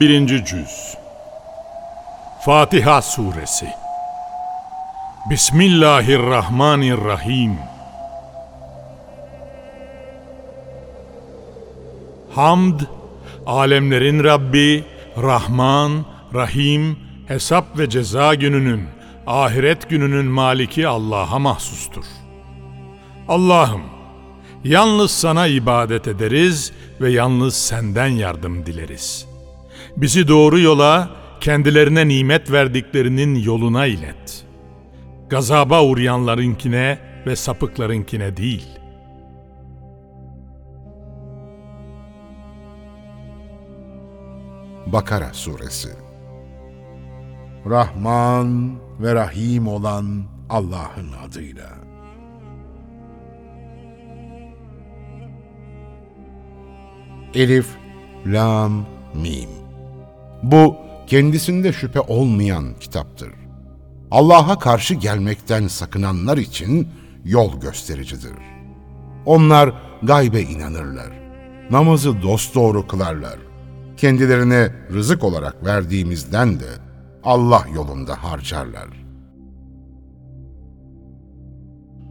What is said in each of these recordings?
1. Cüz Fatiha Suresi Bismillahirrahmanirrahim Hamd, alemlerin Rabbi, Rahman, Rahim, hesap ve ceza gününün, ahiret gününün maliki Allah'a mahsustur. Allah'ım, yalnız sana ibadet ederiz ve yalnız senden yardım dileriz. Bizi doğru yola, kendilerine nimet verdiklerinin yoluna ilet. Gazaba uğrayanlarınkine ve sapıklarınkine değil.'' Bakara Suresi Rahman ve Rahim olan Allah'ın adıyla. Elif, Lam, Mim. Bu kendisinde şüphe olmayan kitaptır. Allah'a karşı gelmekten sakınanlar için yol göstericidir. Onlar gaybe inanırlar. Namazı dosdoğru kılarlar kendilerine rızık olarak verdiğimizden de Allah yolunda harcarlar.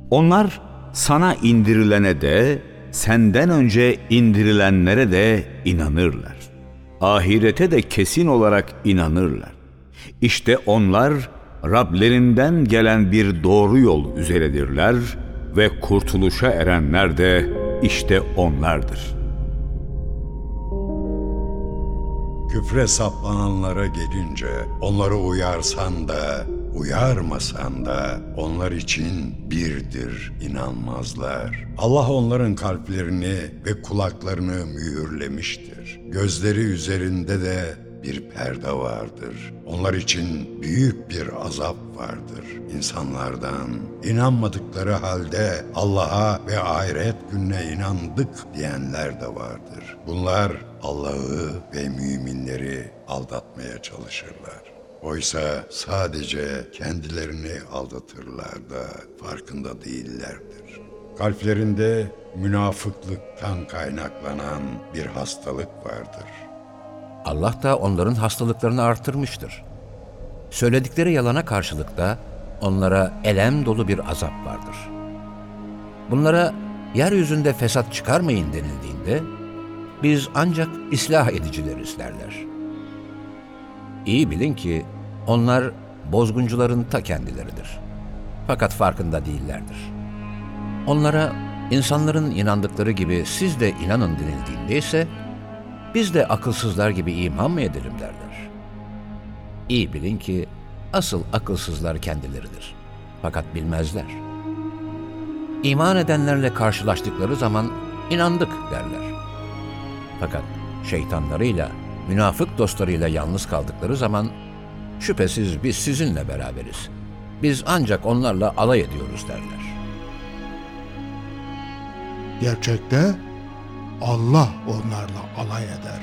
Onlar sana indirilene de, senden önce indirilenlere de inanırlar. Ahirete de kesin olarak inanırlar. İşte onlar Rablerinden gelen bir doğru yol üzeredirler ve kurtuluşa erenler de işte onlardır.'' Küfre saplananlara gelince onları uyarsan da uyarmasan da onlar için birdir inanmazlar. Allah onların kalplerini ve kulaklarını mühürlemiştir. Gözleri üzerinde de bir perde vardır. Onlar için büyük bir azap vardır. İnsanlardan inanmadıkları halde Allah'a ve ahiret gününe inandık diyenler de vardır. Bunlar Allah'ı ve müminleri aldatmaya çalışırlar. Oysa sadece kendilerini aldatırlar da farkında değillerdir. Kalplerinde münafıklıktan kaynaklanan bir hastalık vardır. Allah da onların hastalıklarını artırmıştır. Söyledikleri yalana karşılık da onlara elem dolu bir azap vardır. Bunlara yeryüzünde fesat çıkarmayın denildiğinde biz ancak ıslah edicileriz derler. İyi bilin ki onlar bozguncuların ta kendileridir. Fakat farkında değillerdir. Onlara insanların inandıkları gibi siz de inanın denildiğinde ise biz de akılsızlar gibi iman mı edelim derler. İyi bilin ki asıl akılsızlar kendileridir. Fakat bilmezler. İman edenlerle karşılaştıkları zaman inandık derler. Fakat şeytanlarıyla, münafık dostlarıyla yalnız kaldıkları zaman şüphesiz biz sizinle beraberiz. Biz ancak onlarla alay ediyoruz derler. Gerçekte Allah onlarla alay eder.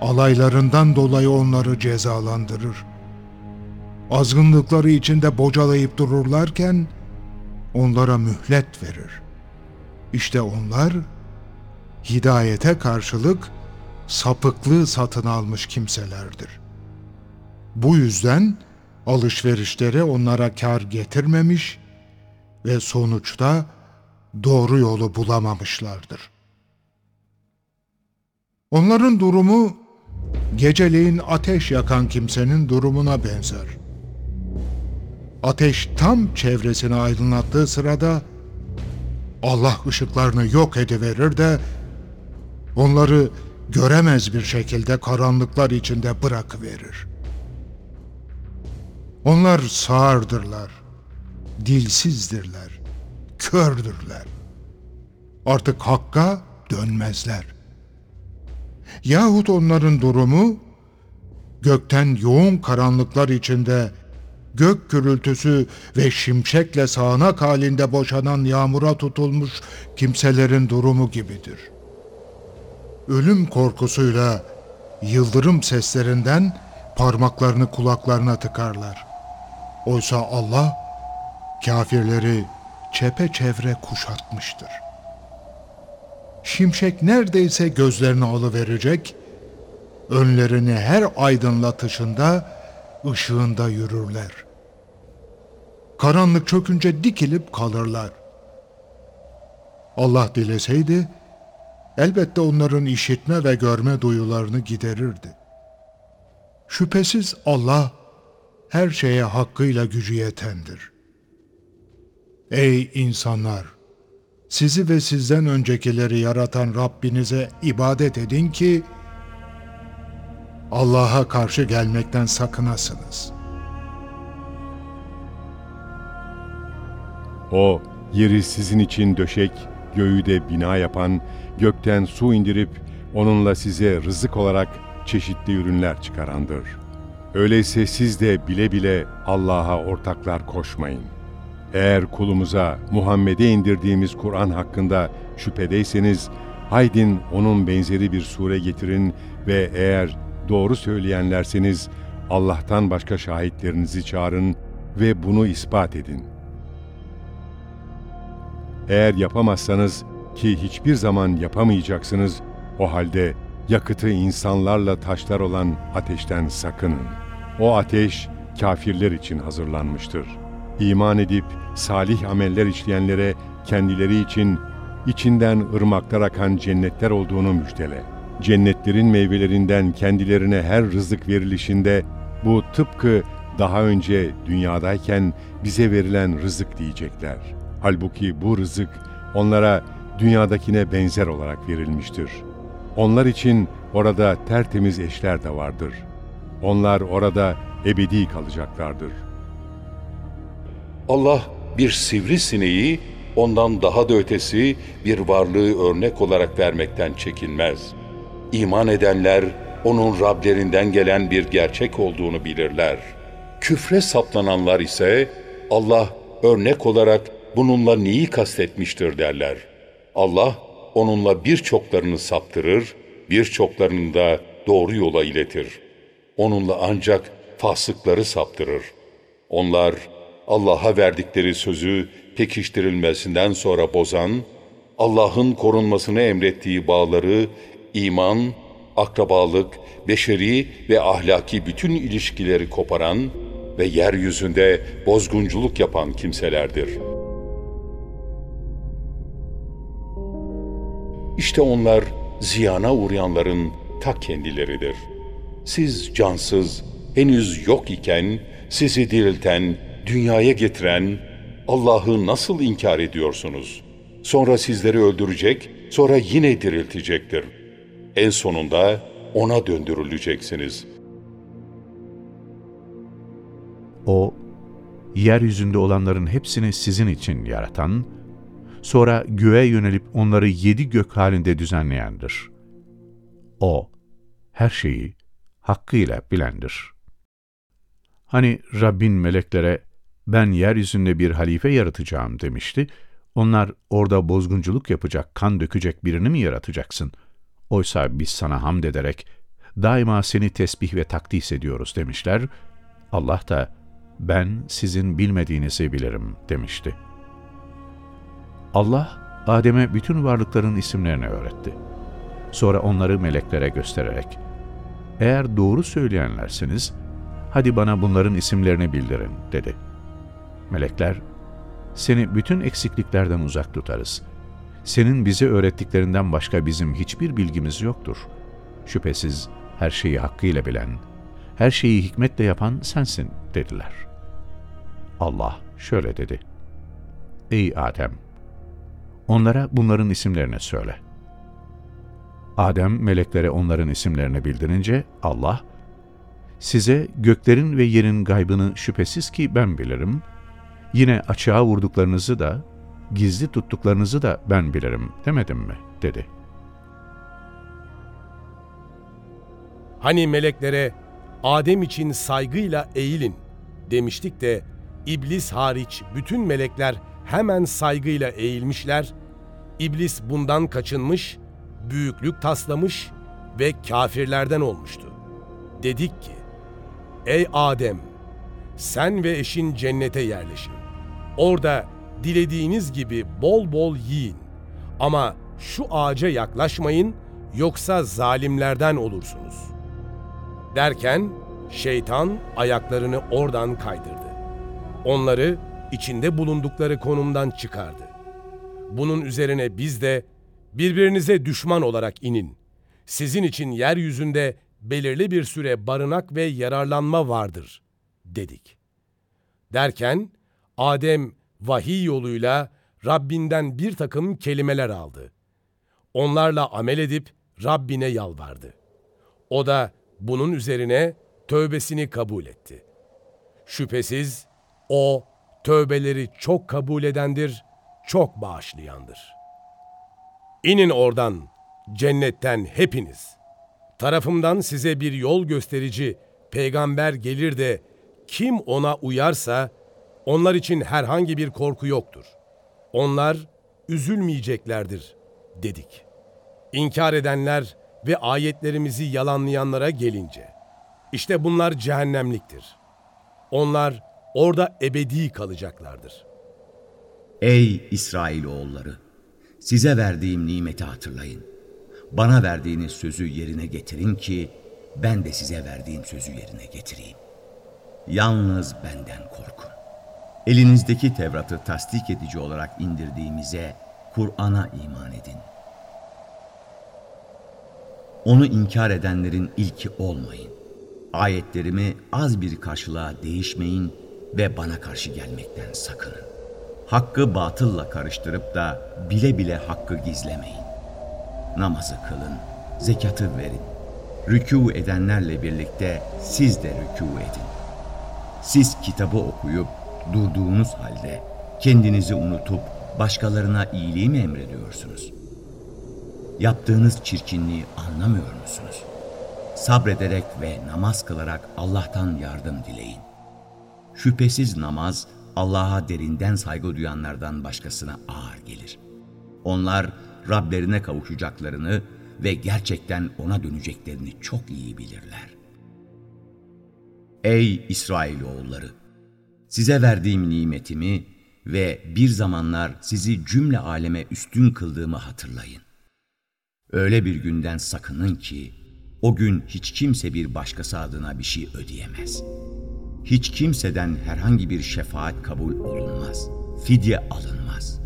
Alaylarından dolayı onları cezalandırır. Azgınlıkları içinde bocalayıp dururlarken onlara mühlet verir. İşte onlar hidayete karşılık sapıklığı satın almış kimselerdir. Bu yüzden alışverişleri onlara kar getirmemiş ve sonuçta doğru yolu bulamamışlardır. Onların durumu geceleyin ateş yakan kimsenin durumuna benzer. Ateş tam çevresini aydınlattığı sırada Allah ışıklarını yok ediverir de onları göremez bir şekilde karanlıklar içinde bırakıverir. Onlar sağırdırlar, dilsizdirler, kördürler. Artık hakka dönmezler.'' Yahut onların durumu gökten yoğun karanlıklar içinde gök gürültüsü ve şimşekle sağanak halinde boşanan yağmura tutulmuş kimselerin durumu gibidir. Ölüm korkusuyla yıldırım seslerinden parmaklarını kulaklarına tıkarlar. Oysa Allah kafirleri çepeçevre kuşatmıştır.'' Şimşek neredeyse gözlerini alıverecek önlerini her aydınlatışında ışığında yürürler. Karanlık çökünce dikilip kalırlar. Allah dileseydi, elbette onların işitme ve görme duyularını giderirdi. Şüphesiz Allah, her şeye hakkıyla gücü yetendir. Ey insanlar! Sizi ve sizden öncekileri yaratan Rabbinize ibadet edin ki, Allah'a karşı gelmekten sakınasınız. O, yeri sizin için döşek, göğü de bina yapan, gökten su indirip onunla size rızık olarak çeşitli ürünler çıkarandır. Öyleyse siz de bile bile Allah'a ortaklar koşmayın. Eğer kulumuza Muhammed'e indirdiğimiz Kur'an hakkında şüphedeyseniz, haydin onun benzeri bir sure getirin ve eğer doğru söyleyenlerseniz Allah'tan başka şahitlerinizi çağırın ve bunu ispat edin. Eğer yapamazsanız ki hiçbir zaman yapamayacaksınız, o halde yakıtı insanlarla taşlar olan ateşten sakının. O ateş kafirler için hazırlanmıştır. İman edip salih ameller işleyenlere kendileri için içinden ırmaklar akan cennetler olduğunu müjdele. Cennetlerin meyvelerinden kendilerine her rızık verilişinde bu tıpkı daha önce dünyadayken bize verilen rızık diyecekler. Halbuki bu rızık onlara dünyadakine benzer olarak verilmiştir. Onlar için orada tertemiz eşler de vardır. Onlar orada ebedi kalacaklardır. Allah bir sivrisineği ondan daha da ötesi bir varlığı örnek olarak vermekten çekinmez. İman edenler onun Rablerinden gelen bir gerçek olduğunu bilirler. Küfre saplananlar ise Allah örnek olarak bununla neyi kastetmiştir derler. Allah onunla birçoklarını saptırır, birçoklarını da doğru yola iletir. Onunla ancak fasıkları saptırır. Onlar Allah'a verdikleri sözü pekiştirilmesinden sonra bozan, Allah'ın korunmasını emrettiği bağları iman, akrabalık, beşeri ve ahlaki bütün ilişkileri koparan ve yeryüzünde bozgunculuk yapan kimselerdir. İşte onlar ziyana uğrayanların ta kendileridir. Siz cansız, henüz yok iken sizi dirilten, dünyaya getiren Allah'ı nasıl inkar ediyorsunuz? Sonra sizleri öldürecek, sonra yine diriltecektir. En sonunda ona döndürüleceksiniz. O, yeryüzünde olanların hepsini sizin için yaratan, sonra göğe yönelip onları yedi gök halinde düzenleyendir. O, her şeyi hakkıyla bilendir. Hani Rabbin meleklere, ben yeryüzünde bir halife yaratacağım demişti, onlar orada bozgunculuk yapacak, kan dökecek birini mi yaratacaksın? Oysa biz sana hamd ederek, daima seni tesbih ve takdis ediyoruz demişler. Allah da, ben sizin bilmediğinizi bilirim demişti. Allah, Adem'e bütün varlıkların isimlerini öğretti. Sonra onları meleklere göstererek, eğer doğru söyleyenlerseniz, hadi bana bunların isimlerini bildirin, dedi. Melekler, seni bütün eksikliklerden uzak tutarız. Senin bize öğrettiklerinden başka bizim hiçbir bilgimiz yoktur. Şüphesiz her şeyi hakkıyla bilen, her şeyi hikmetle yapan sensin, dediler. Allah şöyle dedi. Ey Adem! Onlara bunların isimlerini söyle. Adem meleklere onların isimlerini bildirince Allah, size göklerin ve yerin gaybını şüphesiz ki ben bilirim, yine açığa vurduklarınızı da, gizli tuttuklarınızı da ben bilirim demedim mi? dedi. Hani meleklere Adem için saygıyla eğilin demiştik de İblis hariç bütün melekler hemen saygıyla eğilmişler. İblis bundan kaçınmış, büyüklük taslamış ve kafirlerden olmuştu. Dedik ki, Ey Adem! Sen ve eşin cennete yerleşin. Orada dilediğiniz gibi bol bol yiyin. Ama şu ağaca yaklaşmayın, yoksa zalimlerden olursunuz. Derken şeytan ayaklarını oradan kaydırdı. Onları içinde bulundukları konumdan çıkardı. Bunun üzerine biz de birbirinize düşman olarak inin. Sizin için yeryüzünde belirli bir süre barınak ve yararlanma vardır dedik. Derken Adem vahiy yoluyla Rabbinden bir takım kelimeler aldı. Onlarla amel edip Rabbine yalvardı. O da bunun üzerine tövbesini kabul etti. Şüphesiz o tövbeleri çok kabul edendir, çok bağışlayandır. İnin oradan, cennetten hepiniz. Tarafımdan size bir yol gösterici, peygamber gelir de kim ona uyarsa onlar için herhangi bir korku yoktur. Onlar üzülmeyeceklerdir dedik. İnkar edenler ve ayetlerimizi yalanlayanlara gelince işte bunlar cehennemliktir. Onlar orada ebedi kalacaklardır. Ey İsrailoğulları! Size verdiğim nimeti hatırlayın. Bana verdiğiniz sözü yerine getirin ki ben de size verdiğim sözü yerine getireyim. Yalnız benden korkun. Elinizdeki Tevrat'ı tasdik edici olarak indirdiğimize Kur'an'a iman edin. Onu inkar edenlerin ilki olmayın. Ayetlerimi az bir karşılığa değişmeyin ve bana karşı gelmekten sakının. Hakkı batılla karıştırıp da bile bile hakkı gizlemeyin. Namazı kılın, zekatı verin. Rükû edenlerle birlikte siz de rükû edin. Siz kitabı okuyup durduğunuz halde kendinizi unutup başkalarına iyiliği mi emrediyorsunuz? Yaptığınız çirkinliği anlamıyor musunuz? Sabrederek ve namaz kılarak Allah'tan yardım dileyin. Şüphesiz namaz Allah'a derinden saygı duyanlardan başkasına ağır gelir. Onlar Rablerine kavuşacaklarını ve gerçekten ona döneceklerini çok iyi bilirler. Ey İsrailoğulları! Size verdiğim nimetimi ve bir zamanlar sizi cümle aleme üstün kıldığımı hatırlayın. Öyle bir günden sakının ki, o gün hiç kimse bir başkası adına bir şey ödeyemez. Hiç kimseden herhangi bir şefaat kabul olunmaz. Fidye alınmaz.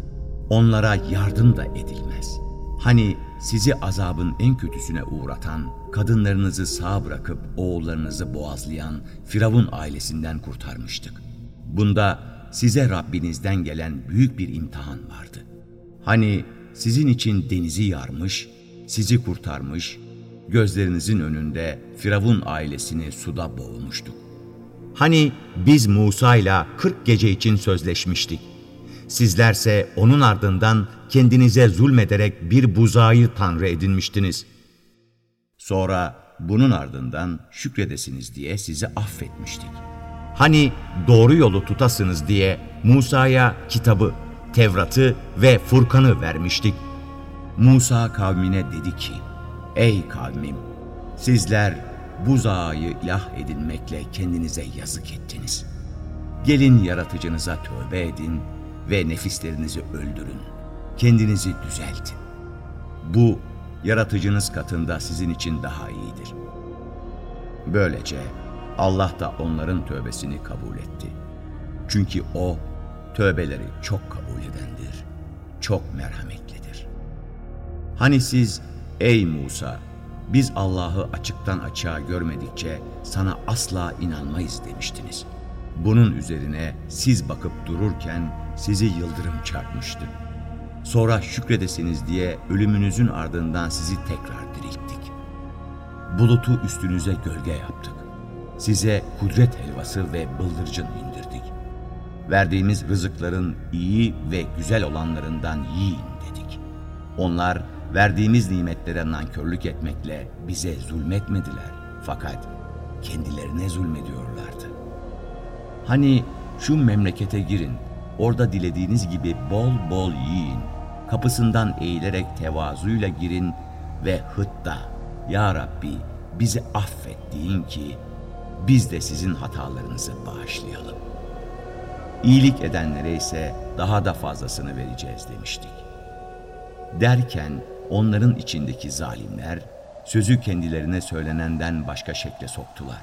Onlara yardım da edilmez. Hani sizi azabın en kötüsüne uğratan, kadınlarınızı sağ bırakıp oğullarınızı boğazlayan Firavun ailesinden kurtarmıştık. Bunda size Rabbinizden gelen büyük bir imtihan vardı. Hani sizin için denizi yarmış, sizi kurtarmış, gözlerinizin önünde Firavun ailesini suda boğmuştuk. Hani biz Musa ile 40 gece için sözleşmiştik. Sizlerse onun ardından kendinize zulmederek bir buzağıyı tanrı edinmiştiniz. Sonra bunun ardından şükredesiniz diye sizi affetmiştik. Hani doğru yolu tutasınız diye Musa'ya kitabı, Tevrat'ı ve Furkan'ı vermiştik. Musa kavmine dedi ki, Ey kavmim! Sizler buzağı ilah edinmekle kendinize yazık ettiniz. Gelin yaratıcınıza tövbe edin ve nefislerinizi öldürün. Kendinizi düzeltin. Bu yaratıcınız katında sizin için daha iyidir. Böylece Allah da onların tövbesini kabul etti. Çünkü O tövbeleri çok kabul edendir, çok merhametlidir. Hani siz ey Musa biz Allah'ı açıktan açığa görmedikçe sana asla inanmayız demiştiniz. Bunun üzerine siz bakıp dururken sizi yıldırım çarpmıştı. Sonra şükredesiniz diye ölümünüzün ardından sizi tekrar dirilttik. Bulutu üstünüze gölge yaptık. Size kudret helvası ve bıldırcın indirdik. Verdiğimiz rızıkların iyi ve güzel olanlarından yiyin dedik. Onlar verdiğimiz nimetlere nankörlük etmekle bize zulmetmediler. Fakat kendilerine zulmediyorlardı. Hani şu memlekete girin, orada dilediğiniz gibi bol bol yiyin, kapısından eğilerek tevazuyla girin ve hıtta, Ya Rabbi bizi affet deyin ki biz de sizin hatalarınızı bağışlayalım. İyilik edenlere ise daha da fazlasını vereceğiz demiştik. Derken onların içindeki zalimler sözü kendilerine söylenenden başka şekle soktular.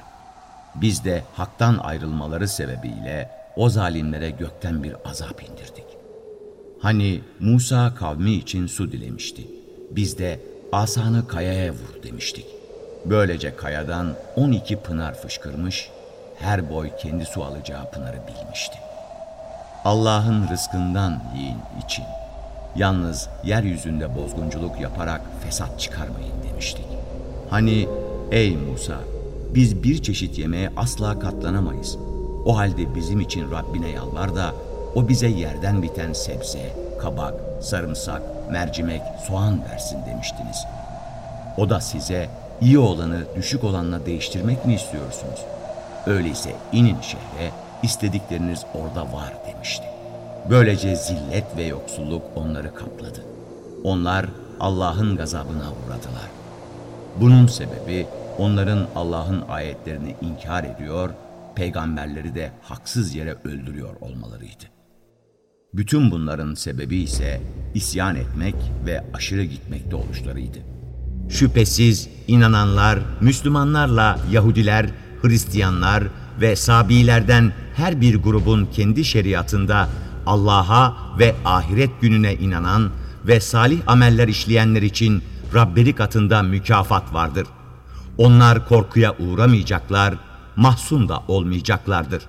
Biz de haktan ayrılmaları sebebiyle o zalimlere gökten bir azap indirdik. Hani Musa kavmi için su dilemişti. Biz de asanı kayaya vur demiştik. Böylece kayadan 12 pınar fışkırmış, her boy kendi su alacağı pınarı bilmişti. Allah'ın rızkından yiyin için. Yalnız yeryüzünde bozgunculuk yaparak fesat çıkarmayın demiştik. Hani ey Musa biz bir çeşit yemeğe asla katlanamayız. O halde bizim için Rabbine yalvar da o bize yerden biten sebze, kabak, sarımsak, mercimek, soğan versin demiştiniz. O da size iyi olanı düşük olanla değiştirmek mi istiyorsunuz? Öyleyse inin şehre, istedikleriniz orada var demişti. Böylece zillet ve yoksulluk onları kapladı. Onlar Allah'ın gazabına uğradılar. Bunun sebebi onların Allah'ın ayetlerini inkar ediyor, peygamberleri de haksız yere öldürüyor olmalarıydı. Bütün bunların sebebi ise isyan etmek ve aşırı gitmekte oluşlarıydı. Şüphesiz inananlar, Müslümanlarla Yahudiler, Hristiyanlar ve Sabilerden her bir grubun kendi şeriatında Allah'a ve ahiret gününe inanan ve salih ameller işleyenler için Rabberi katında mükafat vardır. Onlar korkuya uğramayacaklar, mahzun da olmayacaklardır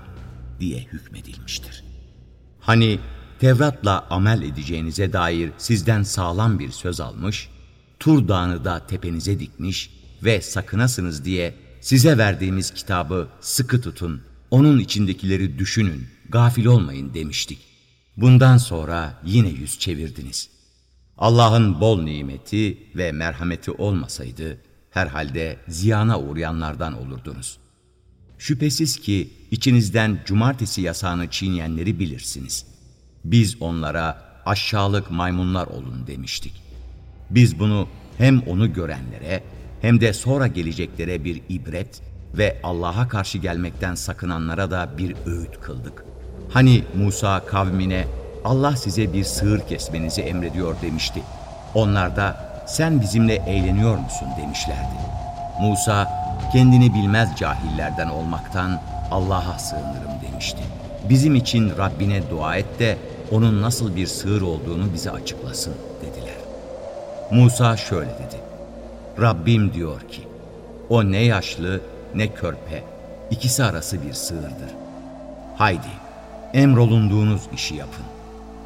diye hükmedilmiştir. Hani Tevrat'la amel edeceğinize dair sizden sağlam bir söz almış, Tur Dağı'nı da tepenize dikmiş ve sakınasınız diye size verdiğimiz kitabı sıkı tutun, onun içindekileri düşünün, gafil olmayın demiştik. Bundan sonra yine yüz çevirdiniz. Allah'ın bol nimeti ve merhameti olmasaydı, herhalde ziyana uğrayanlardan olurdunuz. Şüphesiz ki içinizden cumartesi yasağını çiğneyenleri bilirsiniz. Biz onlara aşağılık maymunlar olun demiştik. Biz bunu hem onu görenlere hem de sonra geleceklere bir ibret ve Allah'a karşı gelmekten sakınanlara da bir öğüt kıldık. Hani Musa kavmine Allah size bir sığır kesmenizi emrediyor demişti. Onlar da sen bizimle eğleniyor musun demişlerdi. Musa kendini bilmez cahillerden olmaktan Allah'a sığınırım demişti. Bizim için Rabbine dua et de onun nasıl bir sığır olduğunu bize açıklasın. Musa şöyle dedi. Rabbim diyor ki, o ne yaşlı ne körpe, ikisi arası bir sığırdır. Haydi, emrolunduğunuz işi yapın.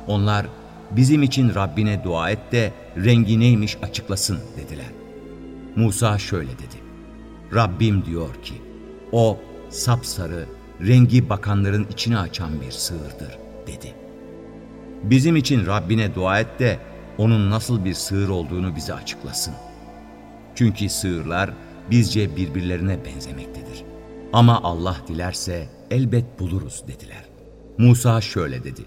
Onlar, bizim için Rabbine dua et de rengi neymiş açıklasın dediler. Musa şöyle dedi. Rabbim diyor ki, o sapsarı, rengi bakanların içine açan bir sığırdır dedi. Bizim için Rabbine dua et de onun nasıl bir sığır olduğunu bize açıklasın. Çünkü sığırlar bizce birbirlerine benzemektedir. Ama Allah dilerse elbet buluruz dediler. Musa şöyle dedi.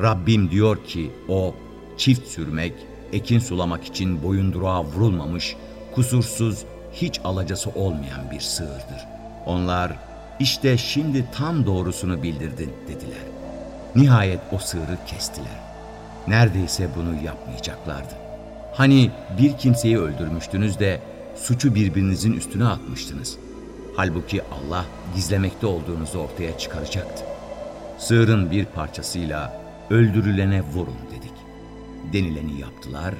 Rabbim diyor ki o çift sürmek, ekin sulamak için boyunduruğa vurulmamış, kusursuz, hiç alacası olmayan bir sığırdır. Onlar işte şimdi tam doğrusunu bildirdin dediler. Nihayet o sığırı kestiler. Neredeyse bunu yapmayacaklardı. Hani bir kimseyi öldürmüştünüz de suçu birbirinizin üstüne atmıştınız. Halbuki Allah gizlemekte olduğunuzu ortaya çıkaracaktı. Sığırın bir parçasıyla öldürülene vurun dedik. Denileni yaptılar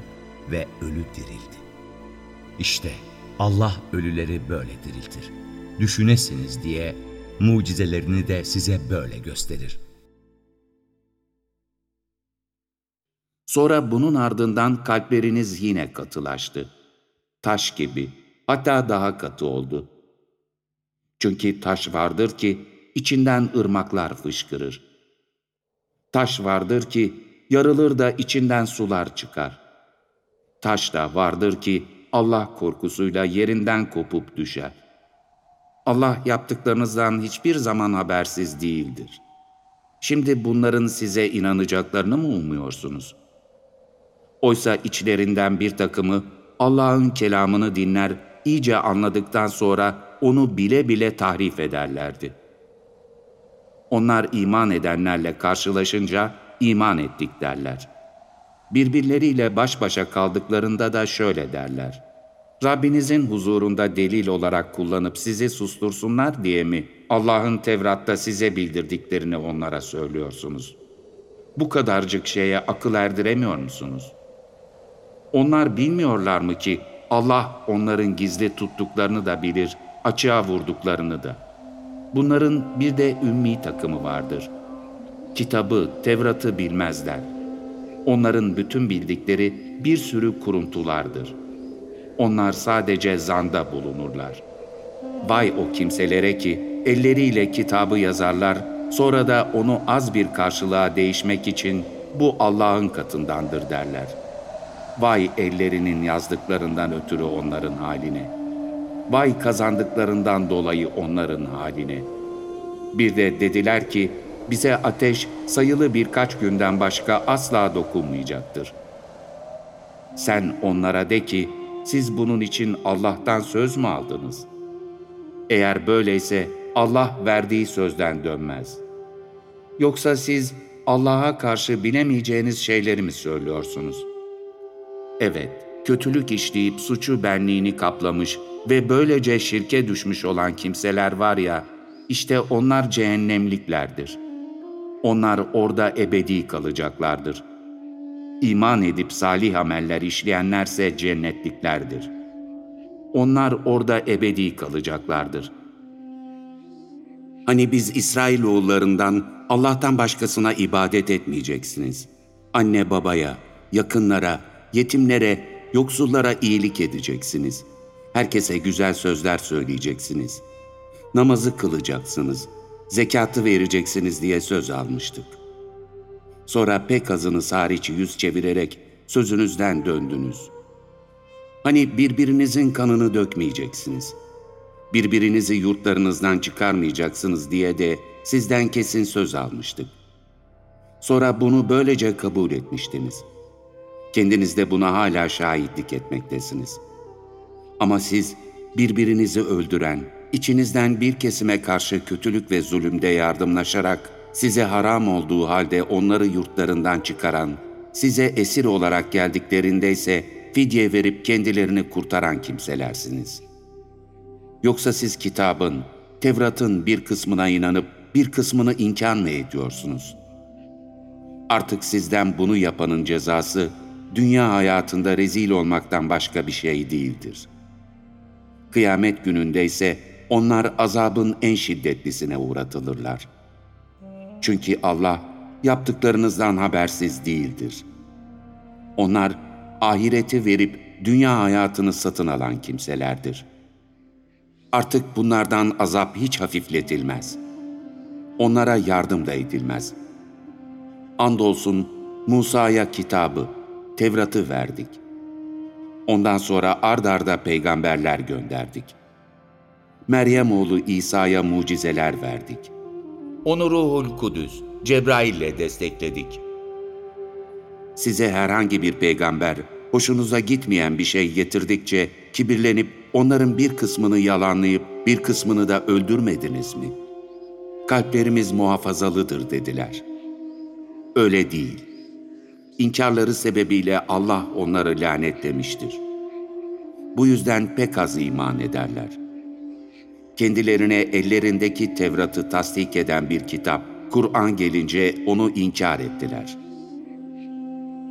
ve ölü dirildi. İşte Allah ölüleri böyle diriltir. Düşünesiniz diye mucizelerini de size böyle gösterir. Sonra bunun ardından kalpleriniz yine katılaştı. Taş gibi, hatta daha katı oldu. Çünkü taş vardır ki içinden ırmaklar fışkırır. Taş vardır ki yarılır da içinden sular çıkar. Taş da vardır ki Allah korkusuyla yerinden kopup düşer. Allah yaptıklarınızdan hiçbir zaman habersiz değildir. Şimdi bunların size inanacaklarını mı umuyorsunuz? Oysa içlerinden bir takımı Allah'ın kelamını dinler, iyice anladıktan sonra onu bile bile tahrif ederlerdi. Onlar iman edenlerle karşılaşınca iman ettik derler. Birbirleriyle baş başa kaldıklarında da şöyle derler. Rabbinizin huzurunda delil olarak kullanıp sizi sustursunlar diye mi Allah'ın Tevrat'ta size bildirdiklerini onlara söylüyorsunuz? Bu kadarcık şeye akıl erdiremiyor musunuz? Onlar bilmiyorlar mı ki Allah onların gizli tuttuklarını da bilir, açığa vurduklarını da. Bunların bir de ümmi takımı vardır. Kitabı, Tevrat'ı bilmezler. Onların bütün bildikleri bir sürü kuruntulardır. Onlar sadece zanda bulunurlar. Vay o kimselere ki elleriyle kitabı yazarlar, sonra da onu az bir karşılığa değişmek için bu Allah'ın katındandır derler. Vay ellerinin yazdıklarından ötürü onların haline. Vay kazandıklarından dolayı onların haline. Bir de dediler ki, bize ateş sayılı birkaç günden başka asla dokunmayacaktır. Sen onlara de ki, siz bunun için Allah'tan söz mü aldınız? Eğer böyleyse Allah verdiği sözden dönmez. Yoksa siz Allah'a karşı bilemeyeceğiniz şeyleri mi söylüyorsunuz? Evet, kötülük işleyip suçu benliğini kaplamış ve böylece şirke düşmüş olan kimseler var ya, işte onlar cehennemliklerdir. Onlar orada ebedi kalacaklardır. İman edip salih ameller işleyenlerse cennetliklerdir. Onlar orada ebedi kalacaklardır. Hani biz İsrailoğullarından Allah'tan başkasına ibadet etmeyeceksiniz. Anne babaya, yakınlara, yetimlere, yoksullara iyilik edeceksiniz. Herkese güzel sözler söyleyeceksiniz. Namazı kılacaksınız. Zekatı vereceksiniz diye söz almıştık. Sonra pek azınız hariç yüz çevirerek sözünüzden döndünüz. Hani birbirinizin kanını dökmeyeceksiniz. Birbirinizi yurtlarınızdan çıkarmayacaksınız diye de sizden kesin söz almıştık. Sonra bunu böylece kabul etmiştiniz. Kendiniz de buna hala şahitlik etmektesiniz. Ama siz birbirinizi öldüren, içinizden bir kesime karşı kötülük ve zulümde yardımlaşarak size haram olduğu halde onları yurtlarından çıkaran, size esir olarak geldiklerinde ise fidye verip kendilerini kurtaran kimselersiniz. Yoksa siz kitabın, Tevrat'ın bir kısmına inanıp bir kısmını inkar mı ediyorsunuz? Artık sizden bunu yapanın cezası, dünya hayatında rezil olmaktan başka bir şey değildir. Kıyamet gününde ise onlar azabın en şiddetlisine uğratılırlar. Çünkü Allah yaptıklarınızdan habersiz değildir. Onlar ahireti verip dünya hayatını satın alan kimselerdir. Artık bunlardan azap hiç hafifletilmez. Onlara yardım da edilmez. Andolsun Musa'ya kitabı, Tevrat'ı verdik. Ondan sonra ard arda peygamberler gönderdik. Meryem oğlu İsa'ya mucizeler verdik. Onu Ruhul Kudüs, Cebrail'le destekledik. Size herhangi bir peygamber, hoşunuza gitmeyen bir şey getirdikçe kibirlenip onların bir kısmını yalanlayıp bir kısmını da öldürmediniz mi? Kalplerimiz muhafazalıdır dediler. Öyle değil. İnkarları sebebiyle Allah onları lanetlemiştir. Bu yüzden pek az iman ederler. Kendilerine ellerindeki Tevrat'ı tasdik eden bir kitap, Kur'an gelince onu inkar ettiler.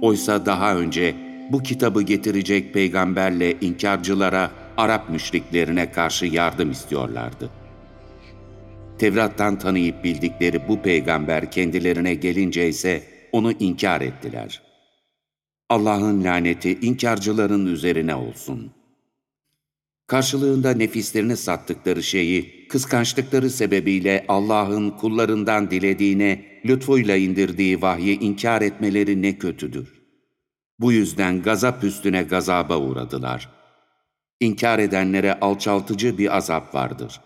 Oysa daha önce bu kitabı getirecek peygamberle inkarcılara, Arap müşriklerine karşı yardım istiyorlardı. Tevrat'tan tanıyıp bildikleri bu peygamber kendilerine gelince ise onu inkar ettiler. Allah'ın laneti inkarcıların üzerine olsun. Karşılığında nefislerini sattıkları şeyi, kıskançlıkları sebebiyle Allah'ın kullarından dilediğine, lütfuyla indirdiği vahyi inkar etmeleri ne kötüdür. Bu yüzden gazap üstüne gazaba uğradılar. İnkar edenlere alçaltıcı bir azap vardır.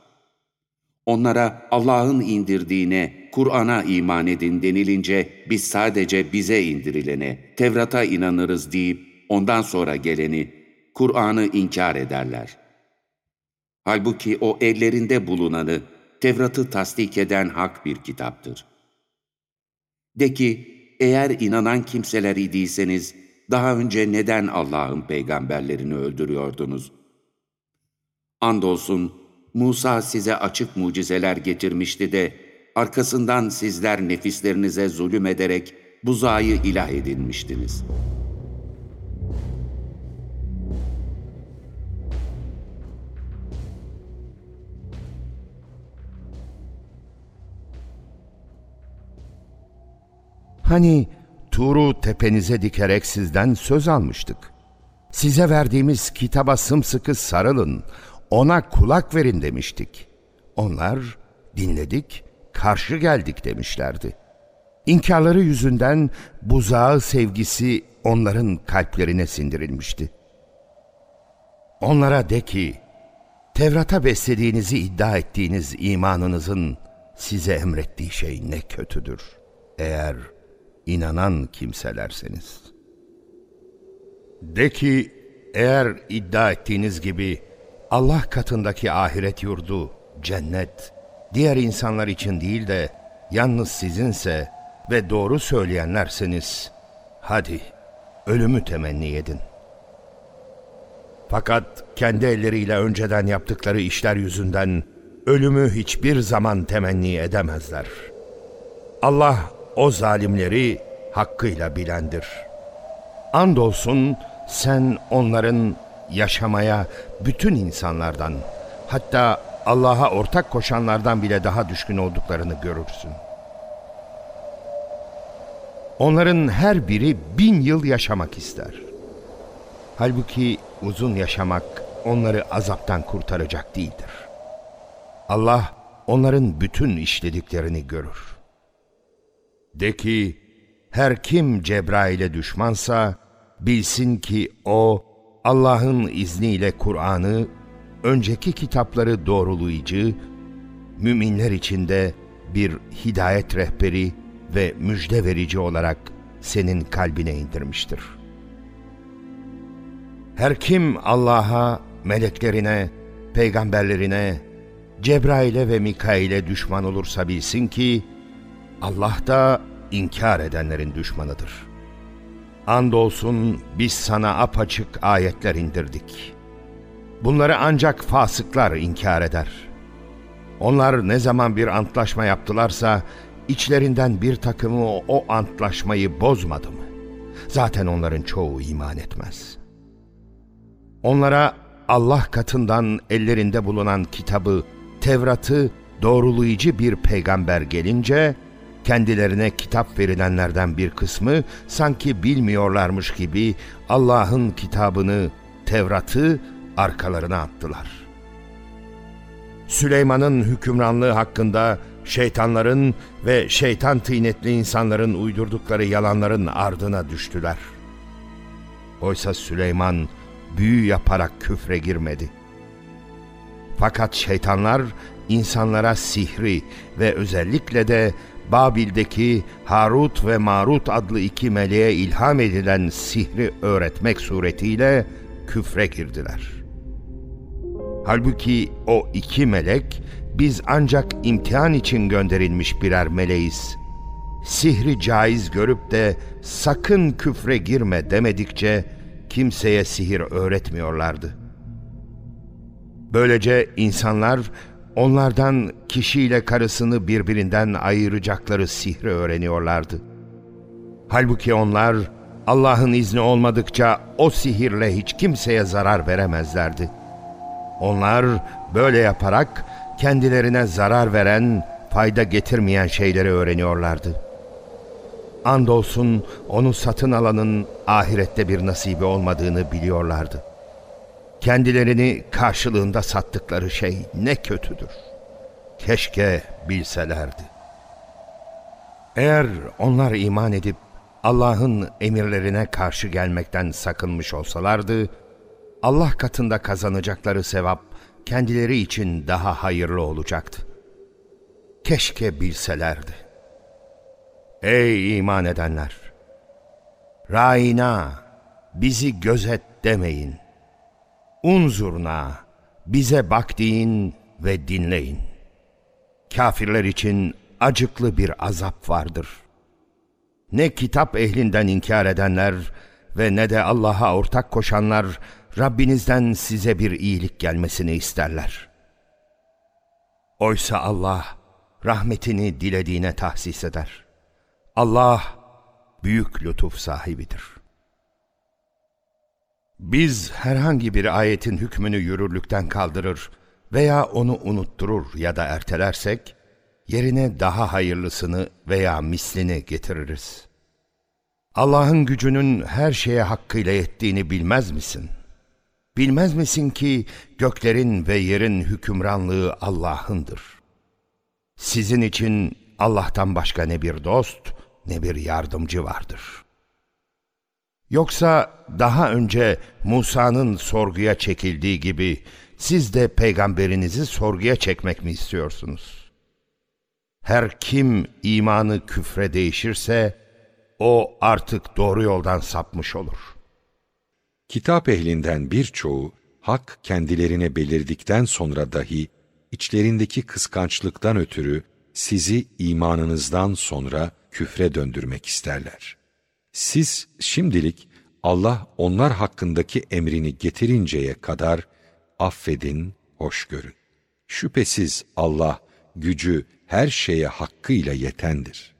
Onlara Allah'ın indirdiğine, Kur'an'a iman edin denilince biz sadece bize indirilene, Tevrat'a inanırız deyip ondan sonra geleni, Kur'an'ı inkar ederler. Halbuki o ellerinde bulunanı, Tevrat'ı tasdik eden hak bir kitaptır. De ki, eğer inanan kimseler idiyseniz, daha önce neden Allah'ın peygamberlerini öldürüyordunuz? Andolsun Musa size açık mucizeler getirmişti de arkasından sizler nefislerinize zulüm ederek buzağı ilah edinmiştiniz. Hani Tur'u tepenize dikerek sizden söz almıştık. Size verdiğimiz kitaba sımsıkı sarılın, ona kulak verin demiştik. Onlar dinledik, karşı geldik demişlerdi. İnkarları yüzünden buzağı sevgisi onların kalplerine sindirilmişti. Onlara de ki, Tevrat'a beslediğinizi iddia ettiğiniz imanınızın size emrettiği şey ne kötüdür. Eğer inanan kimselerseniz. De ki, eğer iddia ettiğiniz gibi Allah katındaki ahiret yurdu, cennet, diğer insanlar için değil de yalnız sizinse ve doğru söyleyenlerseniz, hadi ölümü temenni edin. Fakat kendi elleriyle önceden yaptıkları işler yüzünden ölümü hiçbir zaman temenni edemezler. Allah o zalimleri hakkıyla bilendir. Andolsun sen onların yaşamaya bütün insanlardan, hatta Allah'a ortak koşanlardan bile daha düşkün olduklarını görürsün. Onların her biri bin yıl yaşamak ister. Halbuki uzun yaşamak onları azaptan kurtaracak değildir. Allah onların bütün işlediklerini görür. De ki, her kim Cebrail'e düşmansa, bilsin ki o, Allah'ın izniyle Kur'an'ı, önceki kitapları doğrulayıcı, müminler içinde bir hidayet rehberi ve müjde verici olarak senin kalbine indirmiştir. Her kim Allah'a, meleklerine, peygamberlerine, Cebrail'e ve Mikail'e düşman olursa bilsin ki, Allah da inkar edenlerin düşmanıdır. Andolsun biz sana apaçık ayetler indirdik. Bunları ancak fasıklar inkar eder. Onlar ne zaman bir antlaşma yaptılarsa, içlerinden bir takımı o antlaşmayı bozmadı mı? Zaten onların çoğu iman etmez. Onlara Allah katından ellerinde bulunan kitabı, Tevrat'ı doğrulayıcı bir peygamber gelince, kendilerine kitap verilenlerden bir kısmı sanki bilmiyorlarmış gibi Allah'ın kitabını, Tevrat'ı arkalarına attılar. Süleyman'ın hükümranlığı hakkında şeytanların ve şeytan tıynetli insanların uydurdukları yalanların ardına düştüler. Oysa Süleyman büyü yaparak küfre girmedi. Fakat şeytanlar insanlara sihri ve özellikle de Babil'deki Harut ve Marut adlı iki meleğe ilham edilen sihri öğretmek suretiyle küfre girdiler. Halbuki o iki melek biz ancak imtihan için gönderilmiş birer meleğiz. Sihri caiz görüp de sakın küfre girme demedikçe kimseye sihir öğretmiyorlardı. Böylece insanlar onlardan kişiyle karısını birbirinden ayıracakları sihri öğreniyorlardı. Halbuki onlar Allah'ın izni olmadıkça o sihirle hiç kimseye zarar veremezlerdi. Onlar böyle yaparak kendilerine zarar veren, fayda getirmeyen şeyleri öğreniyorlardı. Andolsun onu satın alanın ahirette bir nasibi olmadığını biliyorlardı. Kendilerini karşılığında sattıkları şey ne kötüdür. Keşke bilselerdi. Eğer onlar iman edip Allah'ın emirlerine karşı gelmekten sakınmış olsalardı, Allah katında kazanacakları sevap kendileri için daha hayırlı olacaktı. Keşke bilselerdi. Ey iman edenler! Raina, bizi gözet demeyin. Unzurna, bize bak deyin ve dinleyin. Kafirler için acıklı bir azap vardır. Ne kitap ehlinden inkar edenler ve ne de Allah'a ortak koşanlar Rabbinizden size bir iyilik gelmesini isterler. Oysa Allah rahmetini dilediğine tahsis eder. Allah büyük lütuf sahibidir. Biz herhangi bir ayetin hükmünü yürürlükten kaldırır veya onu unutturur ya da ertelersek, yerine daha hayırlısını veya mislini getiririz. Allah'ın gücünün her şeye hakkıyla yettiğini bilmez misin? Bilmez misin ki göklerin ve yerin hükümranlığı Allah'ındır. Sizin için Allah'tan başka ne bir dost ne bir yardımcı vardır. Yoksa daha önce Musa'nın sorguya çekildiği gibi siz de peygamberinizi sorguya çekmek mi istiyorsunuz? Her kim imanı küfre değişirse o artık doğru yoldan sapmış olur. Kitap ehlinden birçoğu hak kendilerine belirdikten sonra dahi içlerindeki kıskançlıktan ötürü sizi imanınızdan sonra küfre döndürmek isterler. Siz şimdilik Allah onlar hakkındaki emrini getirinceye kadar affedin, hoş görün. Şüphesiz Allah gücü her şeye hakkıyla yetendir.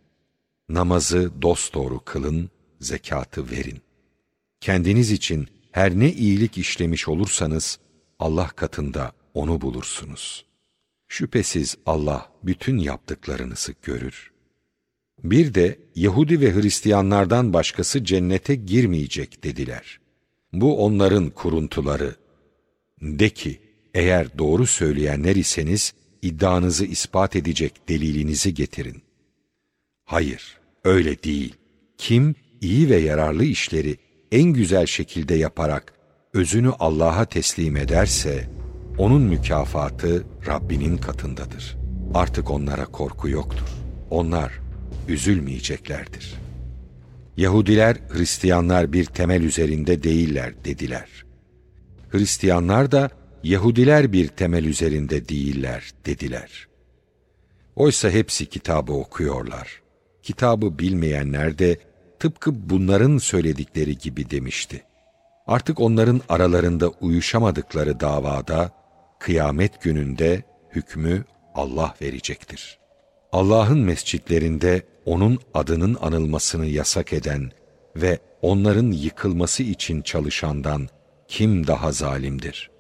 Namazı dosdoğru kılın, zekatı verin. Kendiniz için her ne iyilik işlemiş olursanız Allah katında onu bulursunuz. Şüphesiz Allah bütün yaptıklarınızı görür. Bir de Yahudi ve Hristiyanlardan başkası cennete girmeyecek dediler. Bu onların kuruntuları. De ki, eğer doğru söyleyenler iseniz iddianızı ispat edecek delilinizi getirin. Hayır, öyle değil. Kim iyi ve yararlı işleri en güzel şekilde yaparak özünü Allah'a teslim ederse, onun mükafatı Rabbinin katındadır. Artık onlara korku yoktur. Onlar üzülmeyeceklerdir. Yahudiler, Hristiyanlar bir temel üzerinde değiller dediler. Hristiyanlar da Yahudiler bir temel üzerinde değiller dediler. Oysa hepsi kitabı okuyorlar. Kitabı bilmeyenler de tıpkı bunların söyledikleri gibi demişti. Artık onların aralarında uyuşamadıkları davada kıyamet gününde hükmü Allah verecektir. Allah'ın mescitlerinde onun adının anılmasını yasak eden ve onların yıkılması için çalışandan kim daha zalimdir?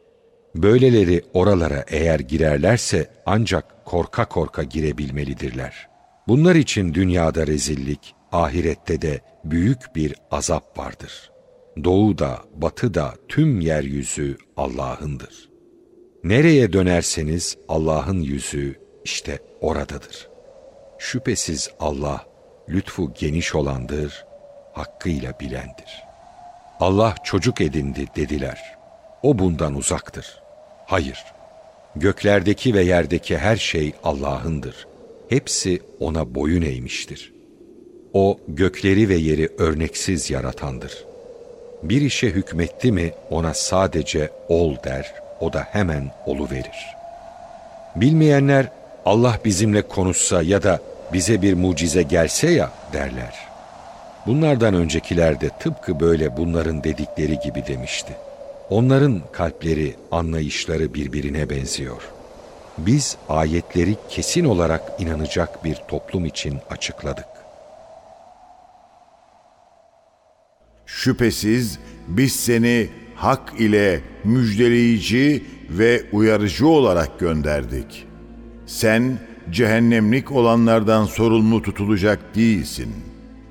Böyleleri oralara eğer girerlerse ancak korka korka girebilmelidirler. Bunlar için dünyada rezillik, ahirette de büyük bir azap vardır. Doğu da, batı da tüm yeryüzü Allah'ındır. Nereye dönerseniz Allah'ın yüzü işte oradadır. Şüphesiz Allah lütfu geniş olandır, hakkıyla bilendir. Allah çocuk edindi dediler. O bundan uzaktır. Hayır, göklerdeki ve yerdeki her şey Allah'ındır. Hepsi ona boyun eğmiştir. O gökleri ve yeri örneksiz yaratandır. Bir işe hükmetti mi ona sadece ol der, o da hemen olu verir. Bilmeyenler Allah bizimle konuşsa ya da bize bir mucize gelse ya derler. Bunlardan öncekiler de tıpkı böyle bunların dedikleri gibi demişti. Onların kalpleri, anlayışları birbirine benziyor. Biz ayetleri kesin olarak inanacak bir toplum için açıkladık. Şüphesiz biz seni hak ile müjdeleyici ve uyarıcı olarak gönderdik. Sen cehennemlik olanlardan sorumlu tutulacak değilsin.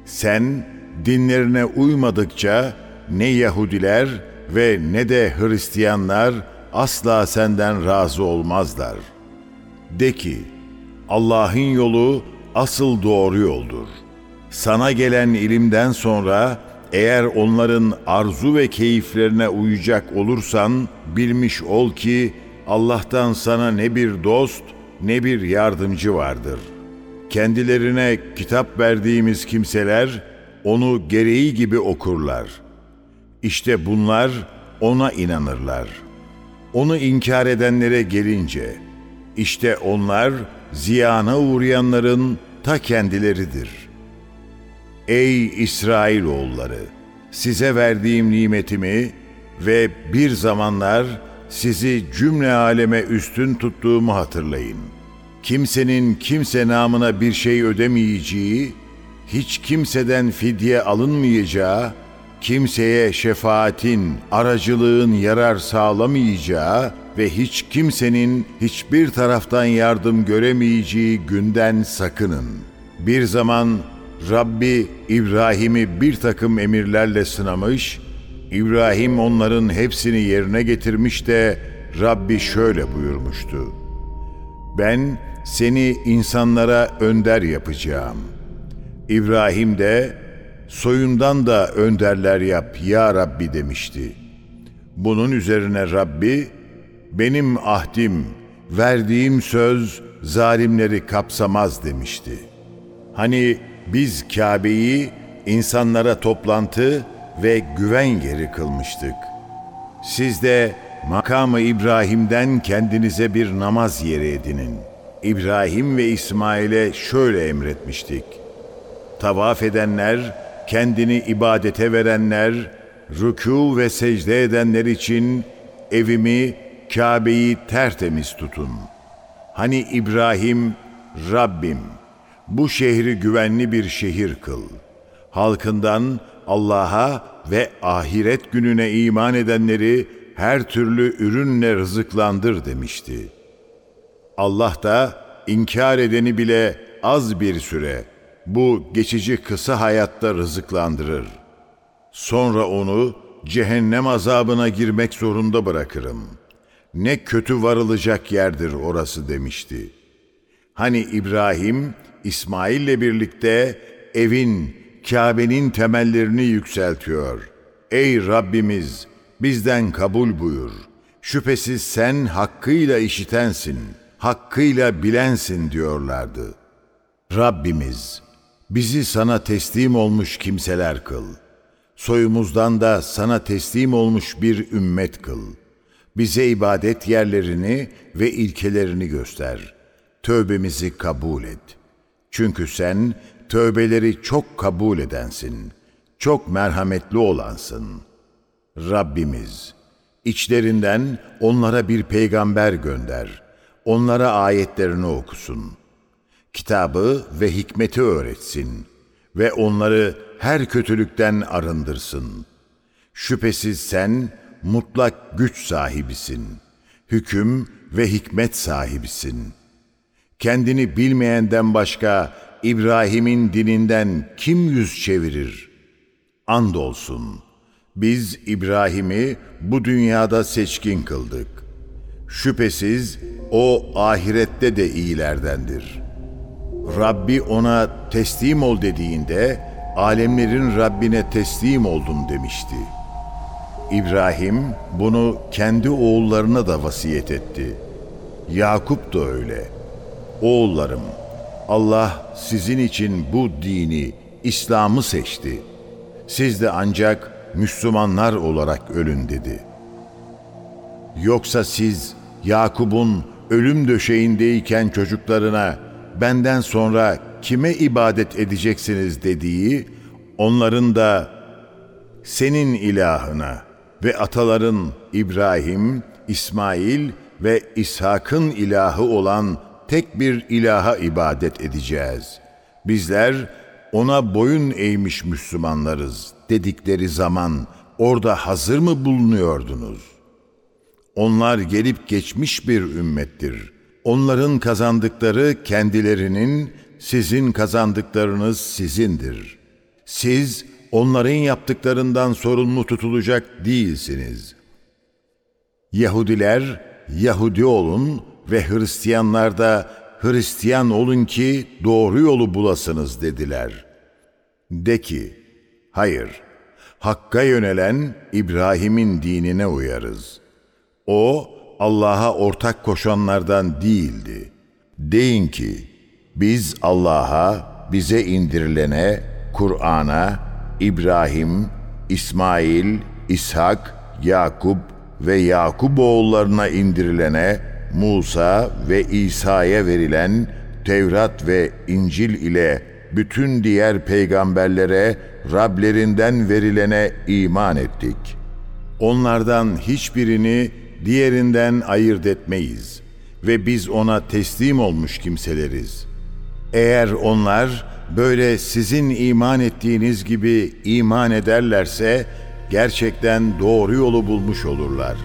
Sen dinlerine uymadıkça ne Yahudiler ve ne de Hristiyanlar asla senden razı olmazlar. De ki, Allah'ın yolu asıl doğru yoldur. Sana gelen ilimden sonra eğer onların arzu ve keyiflerine uyacak olursan bilmiş ol ki Allah'tan sana ne bir dost ne bir yardımcı vardır. Kendilerine kitap verdiğimiz kimseler onu gereği gibi okurlar. İşte bunlar ona inanırlar. Onu inkar edenlere gelince, işte onlar ziyana uğrayanların ta kendileridir. Ey İsrailoğulları! Size verdiğim nimetimi, ve bir zamanlar sizi cümle aleme üstün tuttuğumu hatırlayın. Kimsenin kimse namına bir şey ödemeyeceği, hiç kimseden fidye alınmayacağı, kimseye şefaatin, aracılığın yarar sağlamayacağı ve hiç kimsenin hiçbir taraftan yardım göremeyeceği günden sakının. Bir zaman Rabbi İbrahim'i bir takım emirlerle sınamış, İbrahim onların hepsini yerine getirmiş de Rabbi şöyle buyurmuştu. Ben seni insanlara önder yapacağım. İbrahim de soyundan da önderler yap ya Rabbi demişti. Bunun üzerine Rabbi benim ahdim, verdiğim söz zalimleri kapsamaz demişti. Hani biz Kabe'yi insanlara toplantı ve güven yeri kılmıştık. Siz de makamı İbrahim'den kendinize bir namaz yeri edinin. İbrahim ve İsmail'e şöyle emretmiştik. Tavaf edenler, kendini ibadete verenler, rükû ve secde edenler için evimi, Kabe'yi tertemiz tutun. Hani İbrahim, Rabbim, bu şehri güvenli bir şehir kıl. Halkından Allah'a ve ahiret gününe iman edenleri her türlü ürünle rızıklandır demişti. Allah da inkar edeni bile az bir süre bu geçici kısa hayatta rızıklandırır. Sonra onu cehennem azabına girmek zorunda bırakırım. Ne kötü varılacak yerdir orası demişti. Hani İbrahim, İsmail'le birlikte evin, Kabe'nin temellerini yükseltiyor. Ey Rabbimiz, bizden kabul buyur. Şüphesiz sen hakkıyla işitensin, hakkıyla bilensin diyorlardı. Rabbimiz, bizi sana teslim olmuş kimseler kıl. Soyumuzdan da sana teslim olmuş bir ümmet kıl. Bize ibadet yerlerini ve ilkelerini göster. Tövbemizi kabul et. Çünkü sen tövbeleri çok kabul edensin. Çok merhametli olansın. Rabbimiz, içlerinden onlara bir peygamber gönder. Onlara ayetlerini okusun. Kitabı ve hikmeti öğretsin ve onları her kötülükten arındırsın. Şüphesiz sen mutlak güç sahibisin. Hüküm ve hikmet sahibisin. Kendini bilmeyenden başka İbrahim'in dininden kim yüz çevirir? Andolsun, biz İbrahim'i bu dünyada seçkin kıldık. Şüphesiz o ahirette de iyilerdendir. Rabbi ona teslim ol dediğinde, alemlerin Rabbine teslim oldum demişti. İbrahim bunu kendi oğullarına da vasiyet etti. Yakup da öyle. Oğullarım, Allah sizin için bu dini, İslam'ı seçti. Siz de ancak Müslümanlar olarak ölün dedi. Yoksa siz Yakup'un ölüm döşeğindeyken çocuklarına benden sonra kime ibadet edeceksiniz dediği, onların da senin ilahına ve ataların İbrahim, İsmail ve İshak'ın ilahı olan tek bir ilaha ibadet edeceğiz. Bizler ona boyun eğmiş Müslümanlarız dedikleri zaman orada hazır mı bulunuyordunuz? Onlar gelip geçmiş bir ümmettir. Onların kazandıkları kendilerinin, sizin kazandıklarınız sizindir. Siz onların yaptıklarından sorumlu tutulacak değilsiniz. Yahudiler Yahudi olun ve Hristiyanlar da Hristiyan olun ki doğru yolu bulasınız dediler. De ki, hayır, Hakk'a yönelen İbrahim'in dinine uyarız. O, Allah'a ortak koşanlardan değildi. Deyin ki, biz Allah'a, bize indirilene, Kur'an'a, İbrahim, İsmail, İshak, Yakup ve Yakup oğullarına indirilene, Musa ve İsa'ya verilen Tevrat ve İncil ile bütün diğer peygamberlere Rablerinden verilene iman ettik. Onlardan hiçbirini diğerinden ayırt etmeyiz ve biz ona teslim olmuş kimseleriz. Eğer onlar böyle sizin iman ettiğiniz gibi iman ederlerse gerçekten doğru yolu bulmuş olurlar.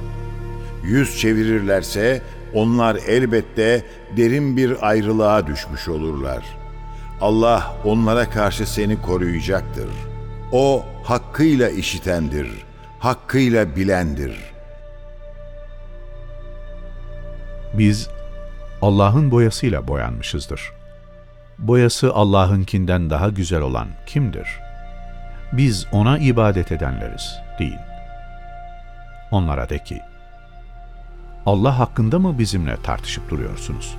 Yüz çevirirlerse onlar elbette derin bir ayrılığa düşmüş olurlar. Allah onlara karşı seni koruyacaktır. O hakkıyla işitendir, hakkıyla bilendir. Biz Allah'ın boyasıyla boyanmışızdır. Boyası Allah'ınkinden daha güzel olan kimdir? Biz ona ibadet edenleriz, deyin. Onlara de ki, Allah hakkında mı bizimle tartışıp duruyorsunuz?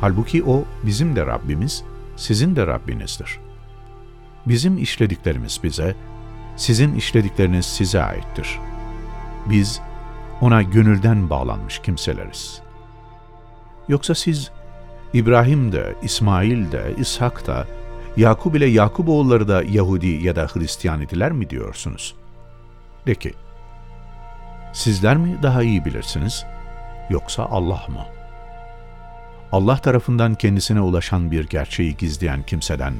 Halbuki O bizim de Rabbimiz, sizin de Rabbinizdir. Bizim işlediklerimiz bize, sizin işledikleriniz size aittir. Biz ona gönülden bağlanmış kimseleriz. Yoksa siz İbrahim de, İsmail de, İshak da, Yakub ile Yakub oğulları da Yahudi ya da Hristiyan idiler mi diyorsunuz? De ki, sizler mi daha iyi bilirsiniz, yoksa Allah mı? Allah tarafından kendisine ulaşan bir gerçeği gizleyen kimseden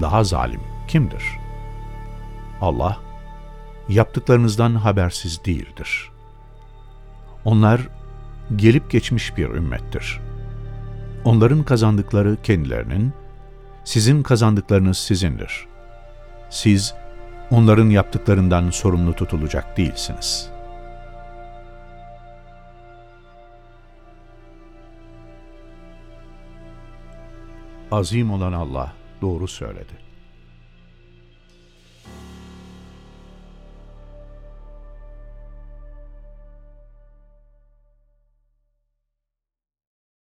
daha zalim kimdir? Allah, yaptıklarınızdan habersiz değildir. Onlar, gelip geçmiş bir ümmettir. Onların kazandıkları kendilerinin, sizin kazandıklarınız sizindir. Siz, onların yaptıklarından sorumlu tutulacak değilsiniz. Azim olan Allah doğru söyledi.